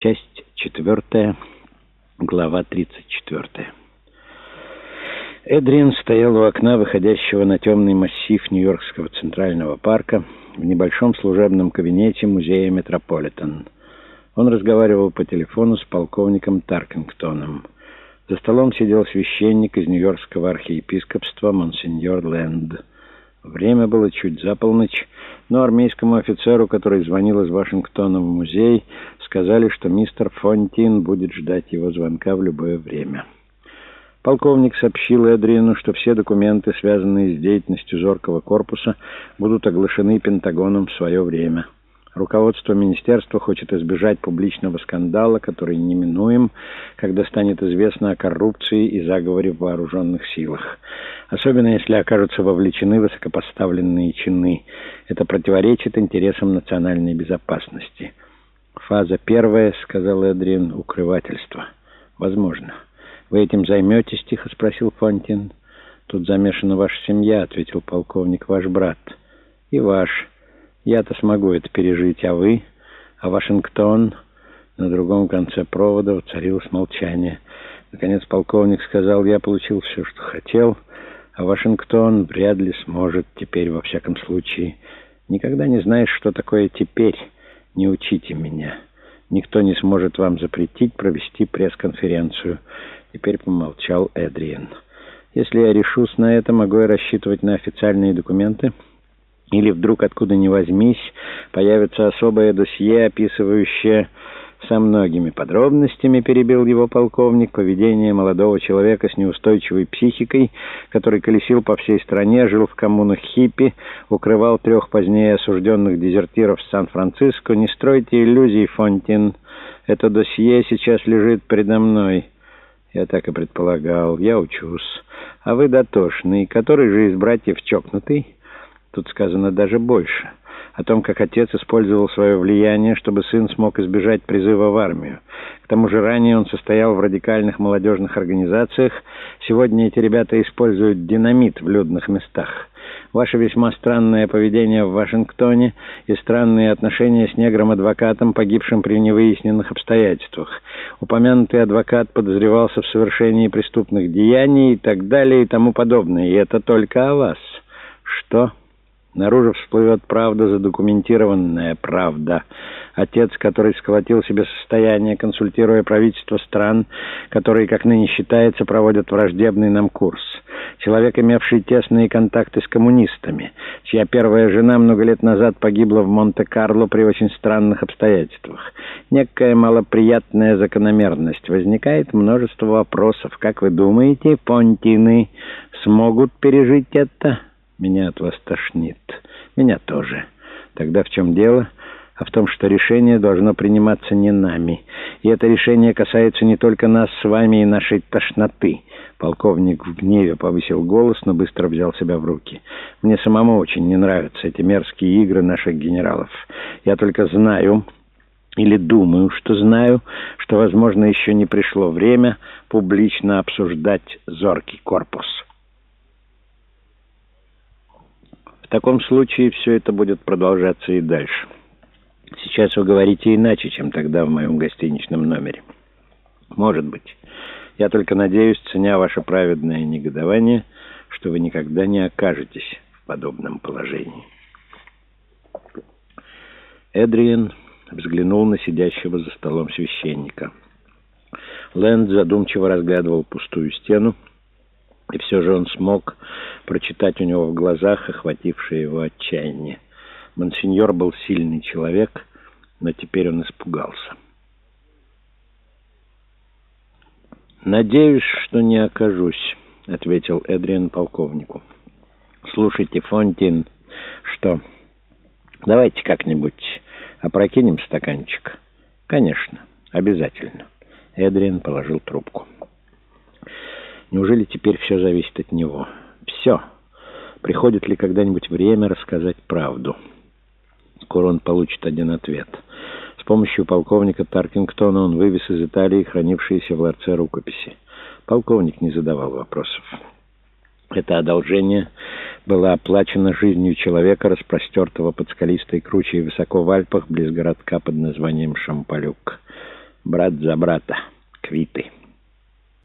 Часть четвертая, глава тридцать четвертая. Эдриан стоял у окна, выходящего на темный массив Нью-Йоркского центрального парка, в небольшом служебном кабинете музея Метрополитен. Он разговаривал по телефону с полковником Таркингтоном. За столом сидел священник из Нью-Йоркского архиепископства Монсеньор Лэнд. Время было чуть за полночь, но армейскому офицеру, который звонил из Вашингтона в музей, сказали, что мистер Фонтин будет ждать его звонка в любое время. Полковник сообщил Эдрину, что все документы, связанные с деятельностью зоркого корпуса, будут оглашены Пентагоном в свое время. Руководство министерства хочет избежать публичного скандала, который неминуем, когда станет известно о коррупции и заговоре в вооруженных силах. Особенно если окажутся вовлечены высокопоставленные чины. Это противоречит интересам национальной безопасности. «Фаза первая», — сказал Эдриан, — «укрывательство». «Возможно». «Вы этим займетесь?» — тихо спросил Фонтин. «Тут замешана ваша семья», — ответил полковник, — «ваш брат». «И ваш. Я-то смогу это пережить, а вы? А Вашингтон?» На другом конце провода воцарилось молчание. Наконец полковник сказал, «Я получил все, что хотел, а Вашингтон вряд ли сможет теперь, во всяком случае. Никогда не знаешь, что такое «теперь». Не учите меня. Никто не сможет вам запретить провести пресс-конференцию. Теперь помолчал Эдриен. Если я решусь на это, могу я рассчитывать на официальные документы? Или вдруг откуда ни возьмись появится особое досье, описывающее со многими подробностями перебил его полковник поведение молодого человека с неустойчивой психикой, который колесил по всей стране, жил в коммунах хиппи, укрывал трех позднее осужденных дезертиров в Сан-Франциско. Не стройте иллюзий, Фонтин. Это досье сейчас лежит передо мной. Я так и предполагал. Я учусь. А вы дотошный. Который же из братьев чокнутый? Тут сказано даже больше о том, как отец использовал свое влияние, чтобы сын смог избежать призыва в армию. К тому же ранее он состоял в радикальных молодежных организациях. Сегодня эти ребята используют динамит в людных местах. Ваше весьма странное поведение в Вашингтоне и странные отношения с негром-адвокатом, погибшим при невыясненных обстоятельствах. Упомянутый адвокат подозревался в совершении преступных деяний и так далее и тому подобное. И это только о вас. Что? Наружу всплывет правда, задокументированная правда. Отец, который сколотил себе состояние, консультируя правительство стран, которые, как ныне считается, проводят враждебный нам курс. Человек, имевший тесные контакты с коммунистами, чья первая жена много лет назад погибла в Монте-Карло при очень странных обстоятельствах. Некая малоприятная закономерность. Возникает множество вопросов. Как вы думаете, понтины смогут пережить это?» Меня от вас тошнит. Меня тоже. Тогда в чем дело? А в том, что решение должно приниматься не нами. И это решение касается не только нас с вами и нашей тошноты. Полковник в гневе повысил голос, но быстро взял себя в руки. Мне самому очень не нравятся эти мерзкие игры наших генералов. Я только знаю... Или думаю, что знаю, что, возможно, еще не пришло время публично обсуждать зоркий корпус». В таком случае все это будет продолжаться и дальше. Сейчас вы говорите иначе, чем тогда в моем гостиничном номере. Может быть. Я только надеюсь, ценя ваше праведное негодование, что вы никогда не окажетесь в подобном положении. Эдриен взглянул на сидящего за столом священника. Лэнд задумчиво разглядывал пустую стену, и все же он смог прочитать у него в глазах охватившее его отчаяние. Монсеньор был сильный человек, но теперь он испугался. «Надеюсь, что не окажусь», — ответил Эдриан полковнику. «Слушайте, Фонтин, что? Давайте как-нибудь опрокинем стаканчик». «Конечно, обязательно». Эдриан положил трубку. Неужели теперь все зависит от него? Все. Приходит ли когда-нибудь время рассказать правду? Скоро получит один ответ. С помощью полковника Таркингтона он вывез из Италии хранившиеся в ларце рукописи. Полковник не задавал вопросов. Это одолжение было оплачено жизнью человека, распростертого под скалистой кручей высоко в Альпах, близ городка под названием Шампалюк. Брат за брата. Квиты.